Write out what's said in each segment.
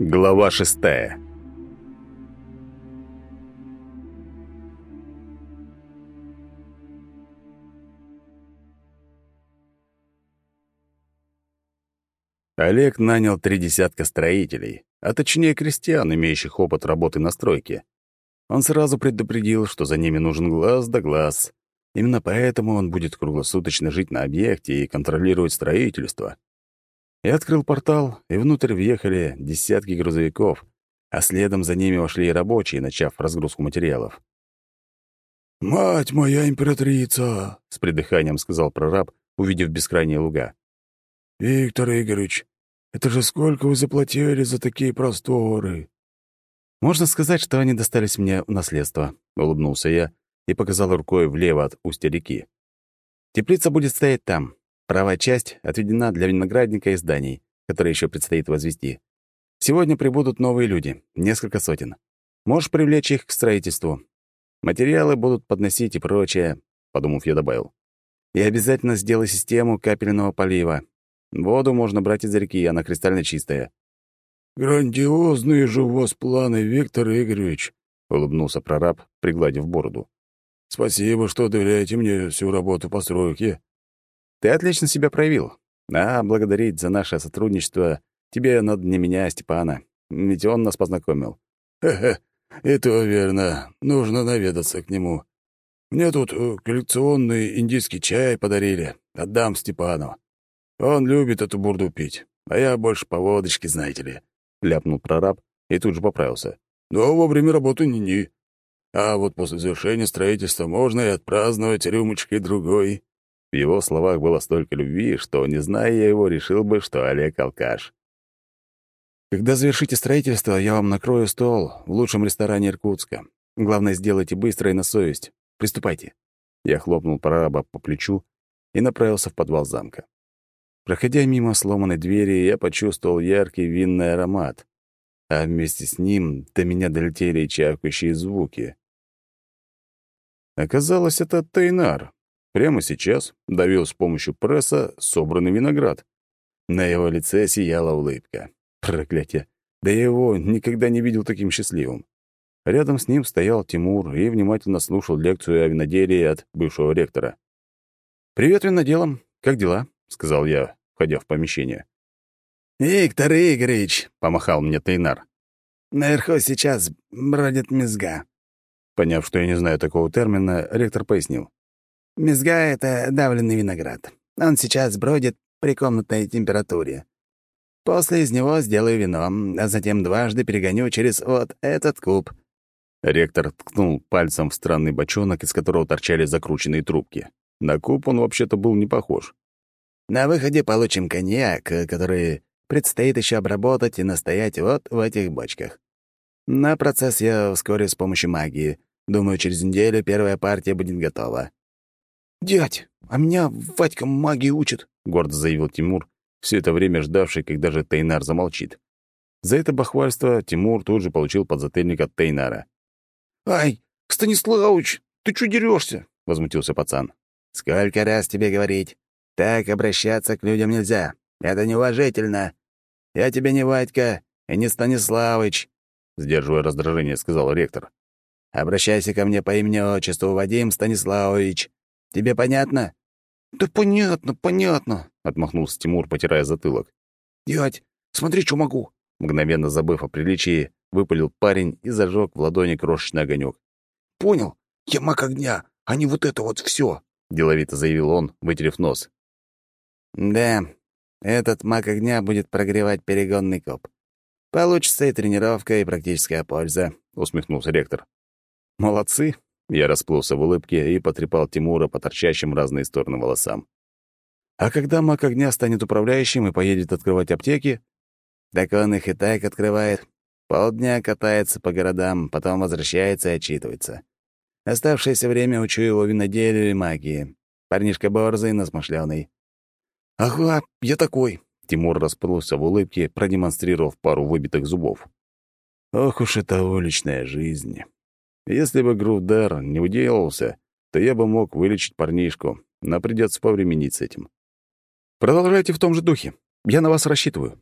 Глава шестая Олег нанял три десятка строителей, а точнее крестьян, имеющих опыт работы на стройке. Он сразу предупредил, что за ними нужен глаз да глаз. Именно поэтому он будет круглосуточно жить на объекте и контролировать строительство. Я открыл портал, и внутрь въехали десятки грузовиков, а следом за ними вошли и рабочие, начав разгрузку материалов. «Мать моя императрица!» — с придыханием сказал прораб, увидев бескрайние луга. «Виктор Игоревич, это же сколько вы заплатили за такие просторы?» «Можно сказать, что они достались мне в наследство», — улыбнулся я и показал рукой влево от устья реки. «Теплица будет стоять там, Правая часть отведена для виноградника и зданий, которые еще предстоит возвести. Сегодня прибудут новые люди, несколько сотен. Можешь привлечь их к строительству. Материалы будут подносить и прочее, подумав, я добавил. И обязательно сделай систему капельного полива. Воду можно брать из реки, она кристально чистая. «Грандиозные же у вас планы, Виктор Игоревич», — улыбнулся прораб, пригладив бороду. «Спасибо, что доверяете мне всю работу постройки. Ты отлично себя проявил. А благодарить за наше сотрудничество тебе надо не меня, а Степана. Ведь он нас познакомил. Хе-хе, это верно. Нужно наведаться к нему. Мне тут э, коллекционный индийский чай подарили. Отдам Степану. Он любит эту бурду пить, а я больше по водочке, знаете ли. Ляпнул прораб и тут же поправился. Но во время работы ни-ни. А вот после завершения строительства можно и отпраздновать рюмочкой другой. В его словах было столько любви, что, не зная я его, решил бы, что Олег — алкаш. «Когда завершите строительство, я вам накрою стол в лучшем ресторане Иркутска. Главное, сделайте быстро и на совесть. Приступайте». Я хлопнул прораба по плечу и направился в подвал замка. Проходя мимо сломанной двери, я почувствовал яркий винный аромат, а вместе с ним до меня долетели чавкающие звуки. Оказалось, это Тейнар, Прямо сейчас давил с помощью пресса собранный виноград. На его лице сияла улыбка. Проклятие! Да я его никогда не видел таким счастливым. Рядом с ним стоял Тимур и внимательно слушал лекцию о виноделии от бывшего ректора. «Привет виноделам! Как дела?» — сказал я, входя в помещение. «Виктор Игоревич!» — помахал мне Тейнар. «Наверху сейчас бродит мезга». Поняв, что я не знаю такого термина, ректор пояснил. Мезга — это давленный виноград. Он сейчас бродит при комнатной температуре. После из него сделаю вино, а затем дважды перегоню через вот этот куб». Ректор ткнул пальцем в странный бочонок, из которого торчали закрученные трубки. На куб он вообще-то был не похож. «На выходе получим коньяк, который предстоит еще обработать и настоять вот в этих бочках. На процесс я вскоре с помощью магии. Думаю, через неделю первая партия будет готова. «Дядь, а меня Вадька магии учит», — гордо заявил Тимур, все это время ждавший, когда же Тейнар замолчит. За это бахвальство Тимур тут же получил подзатыльник от Тейнара. «Ай, Станиславович, ты чё дерешься? возмутился пацан. «Сколько раз тебе говорить? Так обращаться к людям нельзя. Это неуважительно. Я тебе не Вадька и не Станиславыч», — сдерживая раздражение, сказал ректор. «Обращайся ко мне по имени-отчеству Вадим Станиславович. Тебе понятно?» «Да понятно, понятно», — отмахнулся Тимур, потирая затылок. «Дядь, смотри, что могу». Мгновенно забыв о приличии, выпалил парень и зажег в ладони крошечный огонек. «Понял? Я маг огня, а не вот это вот все, деловито заявил он, вытерев нос. «Да, этот маг огня будет прогревать перегонный коп. Получится и тренировка, и практическая польза», — усмехнулся ректор. «Молодцы», я расплылся в улыбке и потрепал Тимура по торчащим разные стороны волосам. «А когда маг огня станет управляющим и поедет открывать аптеки?» «Так он их и так открывает. Полдня катается по городам, потом возвращается и отчитывается. Оставшееся время учу его виноделию и магии. Парнишка борзый, но смышленый». «Ага, я такой», — Тимур расплылся в улыбке, продемонстрировав пару выбитых зубов. «Ох уж эта уличная жизнь!» Если бы Грувдар не уделался, то я бы мог вылечить парнишку, но придется повременить с этим. Продолжайте в том же духе. Я на вас рассчитываю.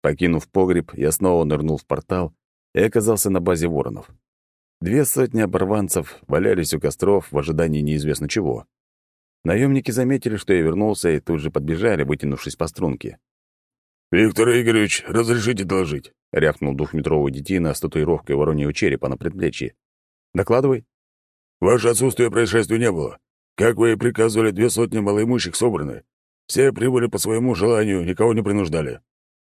Покинув погреб, я снова нырнул в портал и оказался на базе воронов. Две сотни оборванцев валялись у костров в ожидании неизвестно чего. Наемники заметили, что я вернулся, и тут же подбежали, вытянувшись по струнке. «Виктор Игоревич, разрешите доложить?» — рявкнул двухметровый детина с татуировкой вороньего черепа на предплечье. «Докладывай». «Ваше отсутствие происшествия не было. Как вы и приказывали, две сотни малоимущих собраны. Все прибыли по своему желанию, никого не принуждали».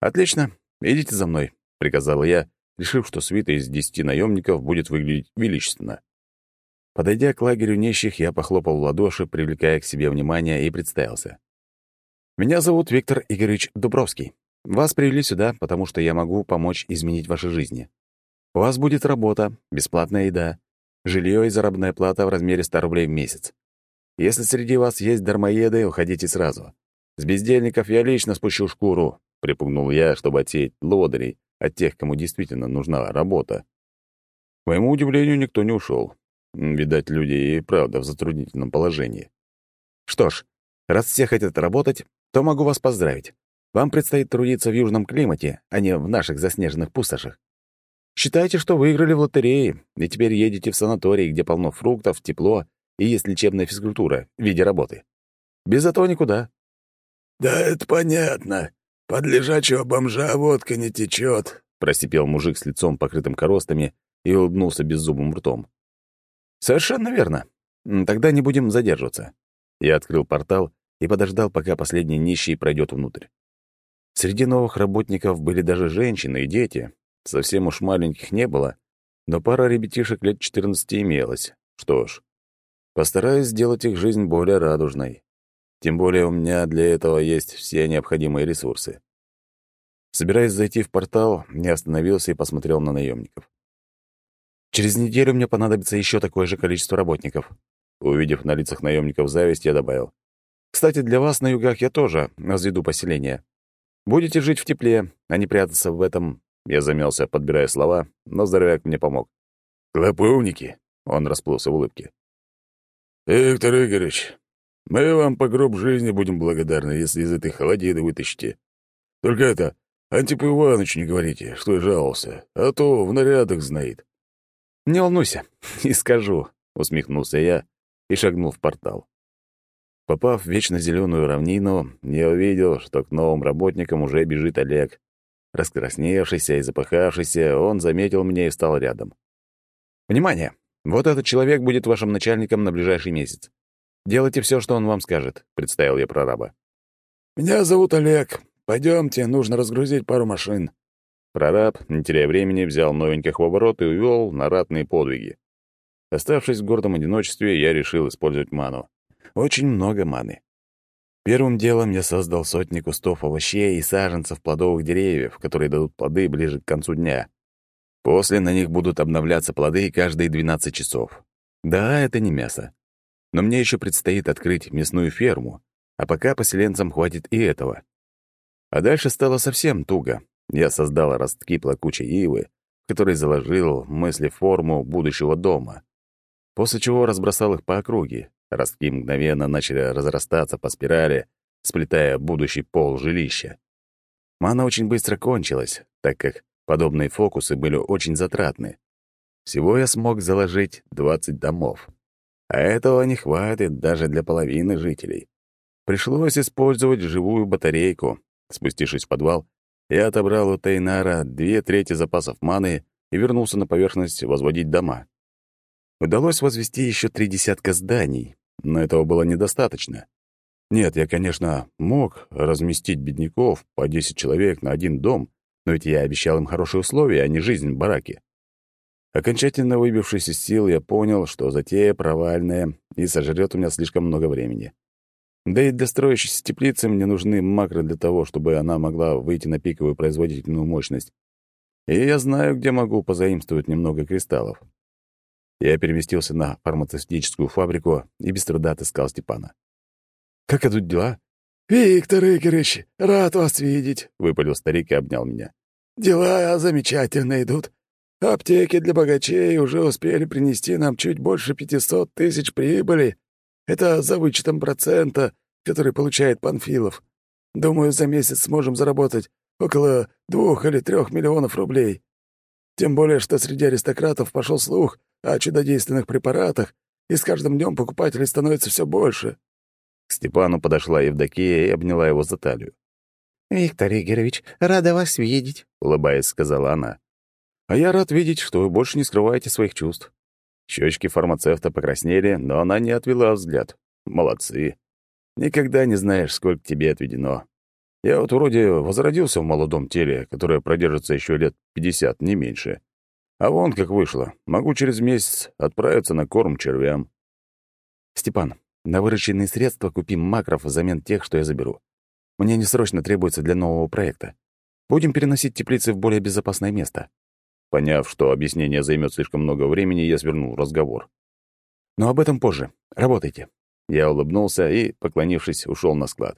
«Отлично. Идите за мной», — приказал я, решив, что свита из десяти наемников будет выглядеть величественно. Подойдя к лагерю нищих, я похлопал в ладоши, привлекая к себе внимание, и представился. «Меня зовут Виктор Игоревич Дубровский. Вас привели сюда, потому что я могу помочь изменить ваши жизни. У вас будет работа, бесплатная еда, жилье и заработная плата в размере 100 рублей в месяц. Если среди вас есть дармоеды, уходите сразу. С бездельников я лично спущу шкуру, припугнул я, чтобы отсеять лодырей от тех, кому действительно нужна работа. К моему удивлению, никто не ушел. Видать, люди и правда в затруднительном положении. Что ж, раз все хотят работать, то могу вас поздравить. Вам предстоит трудиться в южном климате, а не в наших заснеженных пустошах. Считайте, что выиграли в лотерее, и теперь едете в санаторий, где полно фруктов, тепло и есть лечебная физкультура в виде работы. Без этого никуда. «Да это понятно. Под лежачего бомжа водка не течет», — просипел мужик с лицом, покрытым коростами, и улыбнулся беззубым ртом. «Совершенно верно. Тогда не будем задерживаться». Я открыл портал и подождал, пока последний нищий пройдет внутрь. Среди новых работников были даже женщины и дети. Совсем уж маленьких не было, но пара ребятишек лет 14 имелась. Что ж, Постараюсь сделать их жизнь более радужной. Тем более у меня для этого есть все необходимые ресурсы. Собираясь зайти в портал, я остановился и посмотрел на наемников. Через неделю мне понадобится еще такое же количество работников. Увидев на лицах наемников зависть, я добавил. Кстати, для вас на югах я тоже разведу поселение. Будете жить в тепле, а не прятаться в этом... Я замялся, подбирая слова, но здоровяк мне помог. «Клоповники!» — он расплылся в улыбке. «Виктор Игоревич, мы вам по гроб жизни будем благодарны, если из этой холодины вытащите. Только это, Антипу Ивановичу не говорите, что я жаловался, а то в нарядах знает». «Не волнуйся, не скажу», — усмехнулся я и шагнул в портал. Попав в вечно зеленую равнину, я увидел, что к новым работникам уже бежит Олег. Раскрасневшийся и запыхавшийся, он заметил меня и стал рядом. «Внимание! Вот этот человек будет вашим начальником на ближайший месяц. Делайте все, что он вам скажет», — представил я прораба. «Меня зовут Олег. Пойдемте, нужно разгрузить пару машин». Прораб, не теряя времени, взял новеньких в оборот и увел на ратные подвиги. Оставшись в гордом одиночестве, я решил использовать ману. Очень много маны. Первым делом я создал сотни кустов овощей и саженцев плодовых деревьев, которые дадут плоды ближе к концу дня. После на них будут обновляться плоды каждые 12 часов. Да, это не мясо. Но мне еще предстоит открыть мясную ферму, а пока поселенцам хватит и этого. А дальше стало совсем туго. Я создал ростки плакучей ивы, в которой заложил мысли форму будущего дома. После чего разбросал их по округе. Ростки мгновенно начали разрастаться по спирали, сплетая будущий пол жилища. Мана очень быстро кончилась, так как Подобные фокусы были очень затратны. Всего я смог заложить 20 домов. А этого не хватит даже для половины жителей. Пришлось использовать живую батарейку. Спустившись в подвал, я отобрал у Тейнара две трети запасов маны и вернулся на поверхность возводить дома. Удалось возвести еще три десятка зданий, но этого было недостаточно. Нет, я, конечно, мог разместить бедняков по 10 человек на один дом, но ведь я обещал им хорошие условия, а не жизнь в бараке. Окончательно выбившись из сил, я понял, что затея провальная и сожрет у меня слишком много времени. Да и для строящейся теплицы мне нужны макро для того, чтобы она могла выйти на пиковую производительную мощность. И я знаю, где могу позаимствовать немного кристаллов. Я переместился на фармацевтическую фабрику и без труда отыскал Степана. «Как идут дела?» «Виктор Игоревич, рад вас видеть», — выпалил старик и обнял меня. «Дела замечательно идут. Аптеки для богачей уже успели принести нам чуть больше пятисот тысяч прибыли. Это за вычетом процента, который получает Панфилов. Думаю, за месяц сможем заработать около двух или трех миллионов рублей. Тем более, что среди аристократов пошел слух о чудодейственных препаратах, и с каждым днем покупателей становится все больше». К Степану подошла Евдокия и обняла его за талию. «Виктор Игоревич, рада вас видеть», — улыбаясь, сказала она. «А я рад видеть, что вы больше не скрываете своих чувств». Щечки фармацевта покраснели, но она не отвела взгляд. Молодцы. Никогда не знаешь, сколько тебе отведено. Я вот вроде возродился в молодом теле, которое продержится еще лет пятьдесят, не меньше. А вон как вышло. Могу через месяц отправиться на корм червям. Степан, на вырученные средства купим макров взамен тех, что я заберу. Мне не срочно требуется для нового проекта. Будем переносить теплицы в более безопасное место. Поняв, что объяснение займет слишком много времени, я свернул разговор. Но об этом позже. Работайте. Я улыбнулся и, поклонившись, ушел на склад.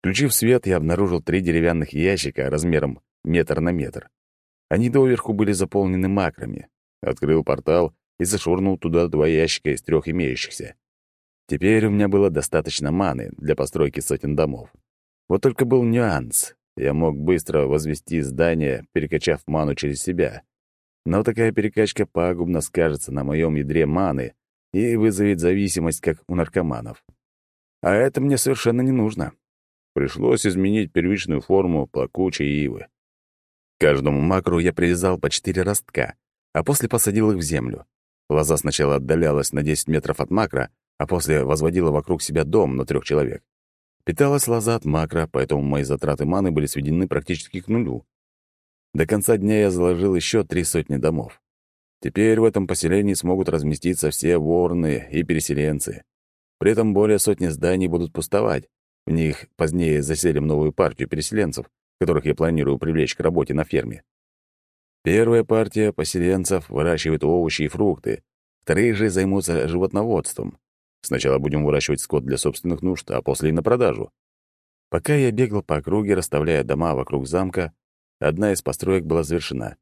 Включив свет, я обнаружил три деревянных ящика размером метр на метр. Они доверху были заполнены макрами. Открыл портал и зашвырнул туда два ящика из трех имеющихся. Теперь у меня было достаточно маны для постройки сотен домов. Вот только был нюанс. Я мог быстро возвести здание, перекачав ману через себя. Но такая перекачка пагубно скажется на моем ядре маны и вызовет зависимость, как у наркоманов. А это мне совершенно не нужно. Пришлось изменить первичную форму плакучей ивы. К каждому макру я привязал по четыре ростка, а после посадил их в землю. Лоза сначала отдалялась на 10 метров от макра, а после возводила вокруг себя дом на трех человек. Питалась лоза от макро, поэтому мои затраты маны были сведены практически к нулю. До конца дня я заложил еще три сотни домов. Теперь в этом поселении смогут разместиться все ворны и переселенцы. При этом более сотни зданий будут пустовать. В них позднее заселим новую партию переселенцев, которых я планирую привлечь к работе на ферме. Первая партия поселенцев выращивает овощи и фрукты, вторые же займутся животноводством. Сначала будем выращивать скот для собственных нужд, а после и на продажу. Пока я бегал по округе, расставляя дома вокруг замка, одна из построек была завершена.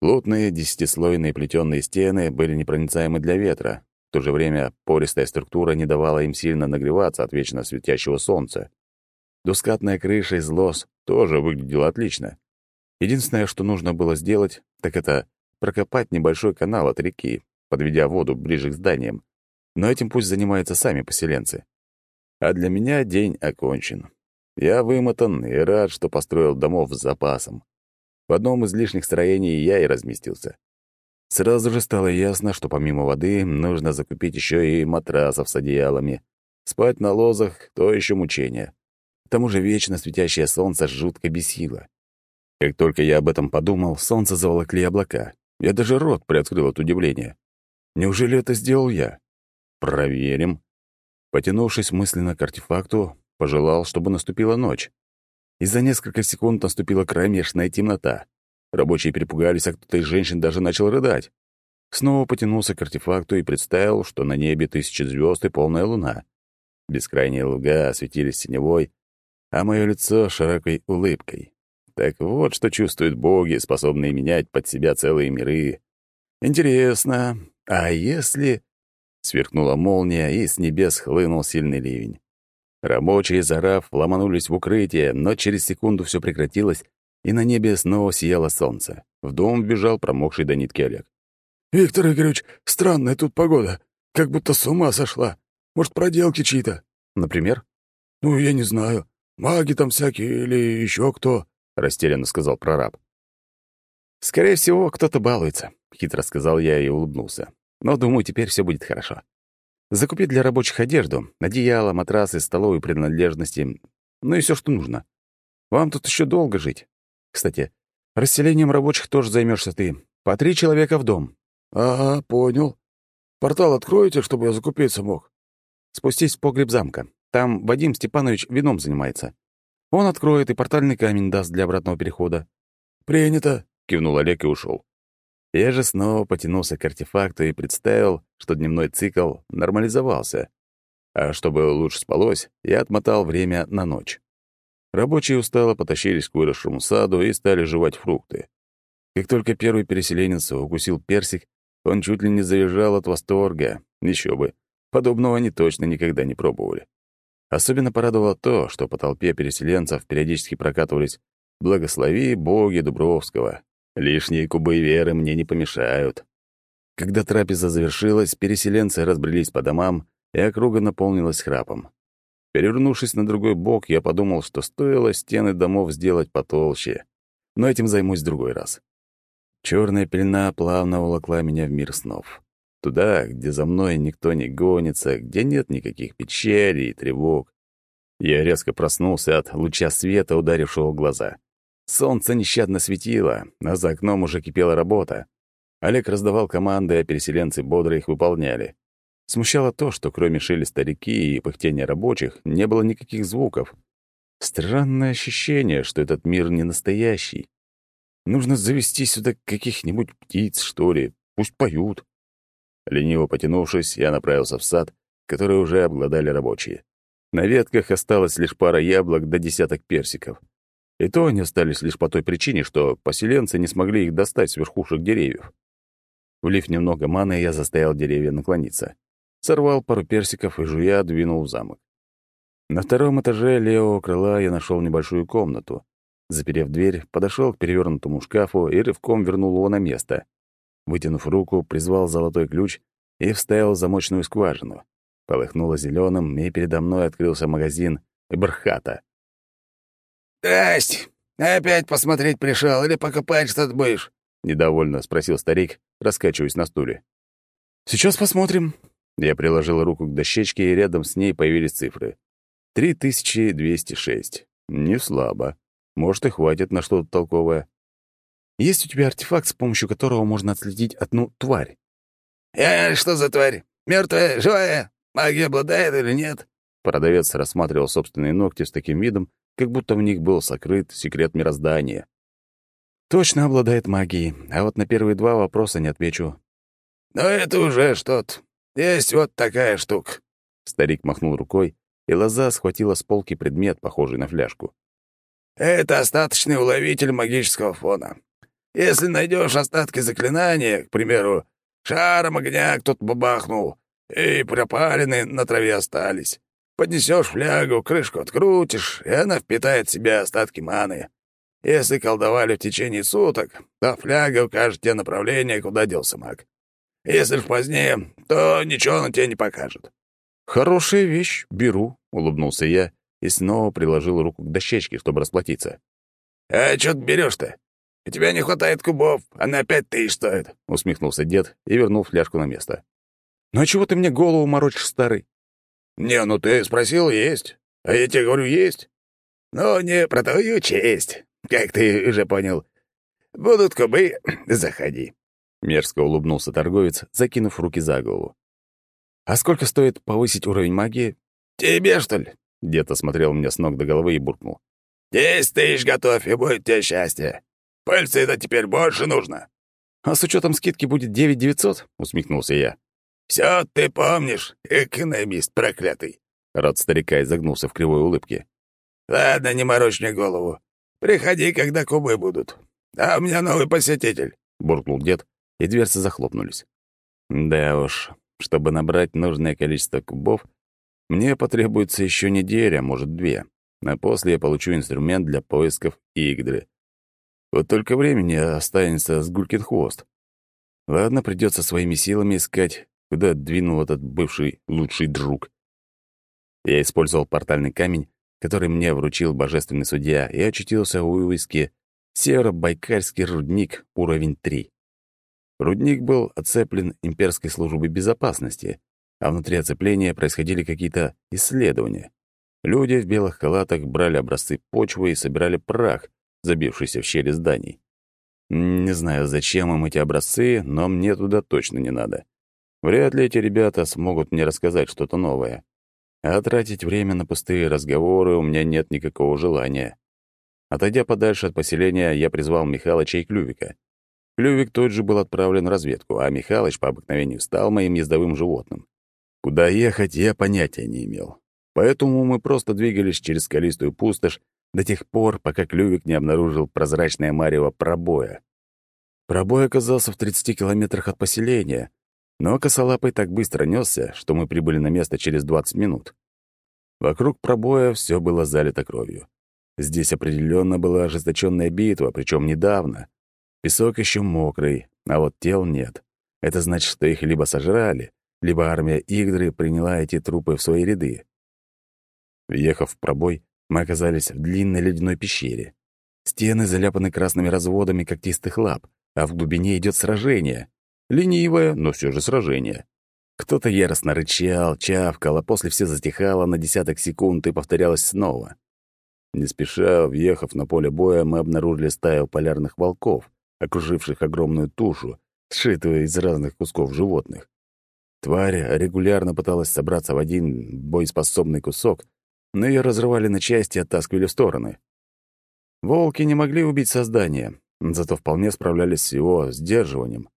Плотные десятислойные плетённые стены были непроницаемы для ветра. В то же время пористая структура не давала им сильно нагреваться от вечно светящего солнца. Двускатная крыша из лос тоже выглядела отлично. Единственное, что нужно было сделать, так это прокопать небольшой канал от реки, подведя воду ближе к зданиям, но этим пусть занимаются сами поселенцы. А для меня день окончен. Я вымотан и рад, что построил домов с запасом. В одном из лишних строений я и разместился. Сразу же стало ясно, что помимо воды нужно закупить еще и матрасов с одеялами. Спать на лозах — то еще мучение. К тому же вечно светящее солнце жутко бесило. Как только я об этом подумал, солнце заволокли облака. Я даже рот приоткрыл от удивления. Неужели это сделал я? Проверим. Потянувшись мысленно к артефакту, пожелал, чтобы наступила ночь. И за несколько секунд наступила кромешная темнота. Рабочие перепугались, а кто-то из женщин даже начал рыдать. Снова потянулся к артефакту и представил, что на небе тысячи звезд и полная луна. Бескрайние луга осветились синевой, а мое лицо — широкой улыбкой. Так вот, что чувствуют боги, способные менять под себя целые миры. Интересно, а если... Сверкнула молния, и с небес хлынул сильный ливень. Рабочие, зарав, ломанулись в укрытие, но через секунду все прекратилось, и на небе снова сияло солнце. В дом бежал промокший до нитки Олег. «Виктор Игоревич, странная тут погода. Как будто с ума сошла. Может, проделки чьи-то?» «Например?» «Ну, я не знаю. Маги там всякие или еще кто», — растерянно сказал прораб. «Скорее всего, кто-то балуется», — хитро сказал я и улыбнулся. Но, думаю, теперь все будет хорошо. Закупить для рабочих одежду, одеяло, матрасы, столовые принадлежности, ну и все, что нужно. Вам тут еще долго жить. Кстати, расселением рабочих тоже займешься ты. По три человека в дом. Ага, понял. Портал откроете, чтобы я закупиться мог? Спустись в погреб замка. Там Вадим Степанович вином занимается. Он откроет и портальный камень даст для обратного перехода. «Принято», — кивнул Олег и ушел. Я же снова потянулся к артефакту и представил, что дневной цикл нормализовался. А чтобы лучше спалось, я отмотал время на ночь. Рабочие устало потащились к выросшему саду и стали жевать фрукты. Как только первый переселенец укусил персик, он чуть ли не завизжал от восторга. Еще бы. Подобного они точно никогда не пробовали. Особенно порадовало то, что по толпе переселенцев периодически прокатывались «Благослови боги Дубровского». Лишние кубы веры мне не помешают. Когда трапеза завершилась, переселенцы разбрелись по домам, и округа наполнилась храпом. Перевернувшись на другой бок, я подумал, что стоило стены домов сделать потолще. Но этим займусь в другой раз. Черная пелена плавно уволокла меня в мир снов. Туда, где за мной никто не гонится, где нет никаких печалей и тревог. Я резко проснулся от луча света, ударившего в глаза. Солнце нещадно светило, а за окном уже кипела работа. Олег раздавал команды, а переселенцы бодро их выполняли. Смущало то, что кроме шелеста реки и пыхтения рабочих не было никаких звуков. Странное ощущение, что этот мир не настоящий. Нужно завести сюда каких-нибудь птиц, что ли, пусть поют. Лениво потянувшись, я направился в сад, который уже обглодали рабочие. На ветках осталось лишь пара яблок до десяток персиков. И то они остались лишь по той причине, что поселенцы не смогли их достать с верхушек деревьев. Влив немного маны, я заставил деревья наклониться сорвал пару персиков и, жуя, двинул в замок. На втором этаже левого крыла я нашел небольшую комнату. Заперев дверь, подошел к перевернутому шкафу и рывком вернул его на место. Вытянув руку, призвал золотой ключ и вставил замочную скважину. Полыхнуло зеленым, и передо мной открылся магазин Бархата. «Здрасте! Опять посмотреть пришел или покупать что-то будешь?» — недовольно спросил старик, раскачиваясь на стуле. «Сейчас посмотрим», я приложил руку к дощечке, и рядом с ней появились цифры. 3206. Не слабо. Может, и хватит на что-то толковое. Есть у тебя артефакт, с помощью которого можно отследить одну тварь? «Э, что за тварь? Мертвая, живая? Магия обладает или нет?» Продавец рассматривал собственные ногти с таким видом, как будто в них был сокрыт секрет мироздания. «Точно обладает магией, а вот на первые два вопроса не отвечу». «Но это уже что-то. Есть вот такая штука». Старик махнул рукой, и лоза схватила с полки предмет, похожий на фляжку. «Это остаточный уловитель магического фона. Если найдешь остатки заклинания, к примеру, шаром огня кто-то бабахнул, и пропалины на траве остались, поднесешь флягу, крышку открутишь, и она впитает в себя остатки маны. Если колдовали в течение суток, то фляга укажет тебе направление, куда делся маг. Если ж позднее, то ничего он тебе не покажет». «Хорошая вещь, беру», — улыбнулся я и снова приложил руку к дощечке, чтобы расплатиться. «А что ты берешь-то? У тебя не хватает кубов, а на пять тысяч стоит», — усмехнулся дед и вернул фляжку на место. «Ну а чего ты мне голову морочишь, старый?» «Не, ну ты спросил, есть. А я тебе говорю, есть. Но не про твою честь, как ты уже понял. Будут кубы, заходи». Мерзко улыбнулся торговец, закинув руки за голову. «А сколько стоит повысить уровень магии?» «Тебе, что ли?» Дед осмотрел меня с ног до головы и буркнул. «Десять тысяч готовь, и будет тебе счастье. Пыльцы это теперь больше нужно». «А с учетом скидки будет девять девятьсот?» — усмехнулся я. «Все ты помнишь, экономист проклятый!» Рот старика изогнулся в кривой улыбке. «Ладно, не морочь мне голову. Приходи, когда кубы будут. А у меня новый посетитель», — буркнул дед и дверцы захлопнулись. Да уж, чтобы набрать нужное количество кубов, мне потребуется еще неделя, может, две, а после я получу инструмент для поисков Игдры. Вот только времени останется с гулькин хвост. Ладно, придется своими силами искать, куда двинул этот бывший лучший друг. Я использовал портальный камень, который мне вручил божественный судья, и очутился у вывески «Северо-Байкальский рудник, уровень 3». Рудник был оцеплен имперской службой безопасности, а внутри оцепления происходили какие-то исследования. Люди в белых халатах брали образцы почвы и собирали прах, забившийся в щели зданий. Не знаю, зачем им эти образцы, но мне туда точно не надо. Вряд ли эти ребята смогут мне рассказать что-то новое. А тратить время на пустые разговоры у меня нет никакого желания. Отойдя подальше от поселения, я призвал Михалыча и Клювика. Клювик тот же был отправлен в разведку, а Михалыч по обыкновению стал моим ездовым животным. Куда ехать, я понятия не имел. Поэтому мы просто двигались через скалистую пустошь до тех пор, пока Клювик не обнаружил прозрачное марево пробоя. Пробой оказался в 30 километрах от поселения, но косолапый так быстро несся, что мы прибыли на место через 20 минут. Вокруг пробоя все было залито кровью. Здесь определенно была ожесточенная битва, причем недавно. Песок еще мокрый, а вот тел нет. Это значит, что их либо сожрали, либо армия Игдры приняла эти трупы в свои ряды. Въехав в пробой, мы оказались в длинной ледяной пещере. Стены заляпаны красными разводами когтистых лап, а в глубине идет сражение. Ленивое, но все же сражение. Кто-то яростно рычал, чавкал, а после все затихало на десяток секунд и повторялось снова. Не спеша, въехав на поле боя, мы обнаружили стаю полярных волков, окруживших огромную тушу, сшитую из разных кусков животных. Тварь регулярно пыталась собраться в один боеспособный кусок, но ее разрывали на части и оттаскивали в стороны. Волки не могли убить создание, зато вполне справлялись с его сдерживанием.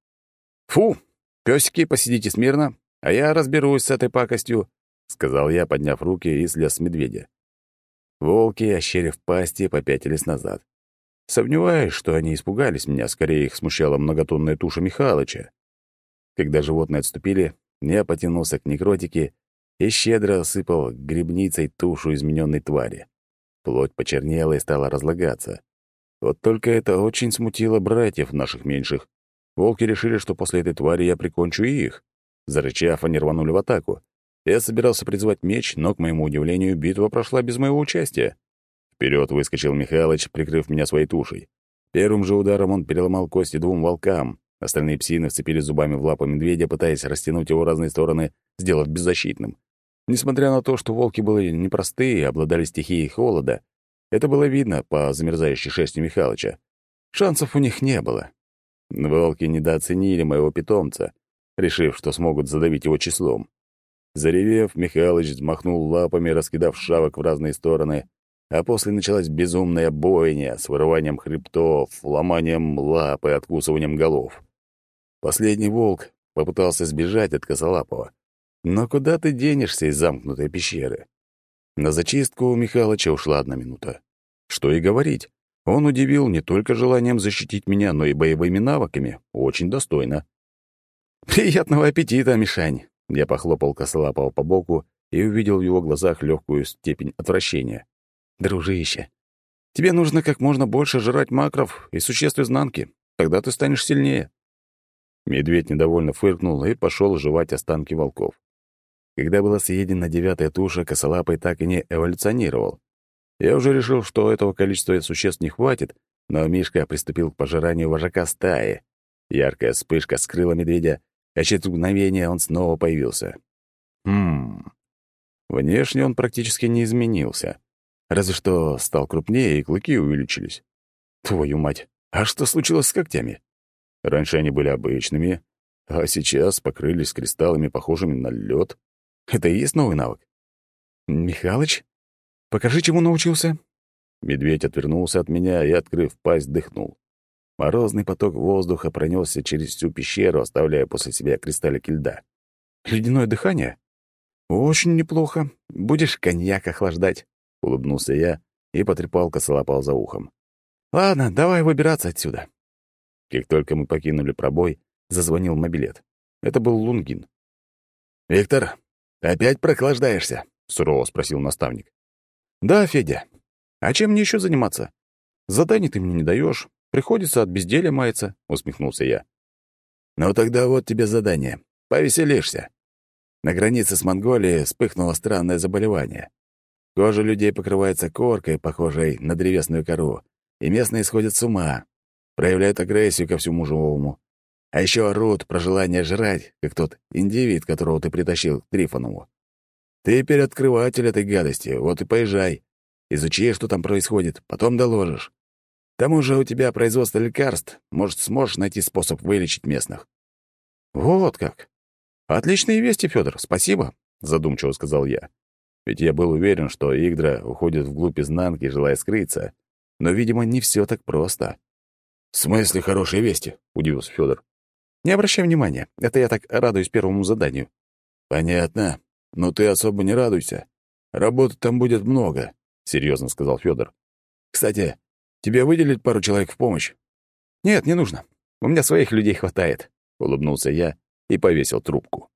«Фу! Пёсики, посидите смирно, а я разберусь с этой пакостью», — сказал я, подняв руки и слез с медведя. Волки, ощерив пасти, попятились назад. Сомневаюсь, что они испугались меня, скорее их смущала многотонная туша Михалыча. Когда животные отступили, я потянулся к некротике и щедро осыпал грибницей тушу измененной твари. Плоть почернела и стала разлагаться. Вот только это очень смутило братьев наших меньших. Волки решили, что после этой твари я прикончу и их. Зарычав, они рванули в атаку. Я собирался призвать меч, но, к моему удивлению, битва прошла без моего участия. Вперед выскочил Михалыч, прикрыв меня своей тушей. Первым же ударом он переломал кости двум волкам. Остальные псины вцепились зубами в лапы медведя, пытаясь растянуть его в разные стороны, сделав беззащитным. Несмотря на то, что волки были непростые и обладали стихией холода, это было видно по замерзающей шерсти Михалыча. Шансов у них не было. Волки недооценили моего питомца, решив, что смогут задавить его числом. Заревев, Михалыч взмахнул лапами, раскидав шавок в разные стороны, а после началась безумная бойня с вырыванием хребтов, ломанием лап и откусыванием голов. Последний волк попытался сбежать от Косолапова. Но куда ты денешься из замкнутой пещеры? На зачистку у Михалыча ушла одна минута. Что и говорить, он удивил не только желанием защитить меня, но и боевыми навыками. Очень достойно. «Приятного аппетита, Мишань!» Я похлопал Косолапова по боку и увидел в его глазах легкую степень отвращения. «Дружище, тебе нужно как можно больше жрать макров и существ изнанки. Тогда ты станешь сильнее». Медведь недовольно фыркнул и пошел жевать останки волков. Когда была съедена девятая туша, косолапый так и не эволюционировал. Я уже решил, что этого количества существ не хватит, но Мишка приступил к пожиранию вожака стаи. Яркая вспышка скрыла медведя, а через мгновение он снова появился. Хм. Внешне он практически не изменился. Разве что стал крупнее, и клыки увеличились. Твою мать, а что случилось с когтями? Раньше они были обычными, а сейчас покрылись кристаллами, похожими на лед. Это и есть новый навык? Михалыч, покажи, чему научился. Медведь отвернулся от меня и, открыв пасть, дыхнул. Морозный поток воздуха пронесся через всю пещеру, оставляя после себя кристаллики льда. «Ледяное дыхание? Очень неплохо. Будешь коньяк охлаждать», — улыбнулся я и потрепал косолапал за ухом. «Ладно, давай выбираться отсюда». Как только мы покинули пробой, зазвонил мобилет. Это был Лунгин. «Виктор, опять прохлаждаешься?» — сурово спросил наставник. «Да, Федя. А чем мне еще заниматься? Заданий ты мне не даешь, Приходится от безделия маяться», — усмехнулся я. «Ну тогда вот тебе задание. Повеселишься. На границе с Монголией вспыхнуло странное заболевание. Кожа людей покрывается коркой, похожей на древесную кору, и местные сходят с ума, проявляют агрессию ко всему живому. А еще орут про желание жрать, как тот индивид, которого ты притащил к Трифонову. Ты переоткрыватель этой гадости, вот и поезжай. Изучи, что там происходит, потом доложишь. К тому же у тебя производство лекарств. Может, сможешь найти способ вылечить местных». «Вот как! Отличные вести, Федор, спасибо», — задумчиво сказал я. Ведь я был уверен, что Игдра уходит вглубь изнанки, желая скрыться. Но, видимо, не все так просто. «В смысле хорошие вести?» — удивился Федор. «Не обращай внимания. Это я так радуюсь первому заданию». «Понятно. Но ты особо не радуйся. Работы там будет много», — серьезно сказал Федор. «Кстати, Тебе выделить пару человек в помощь?» «Нет, не нужно. У меня своих людей хватает», — улыбнулся я и повесил трубку.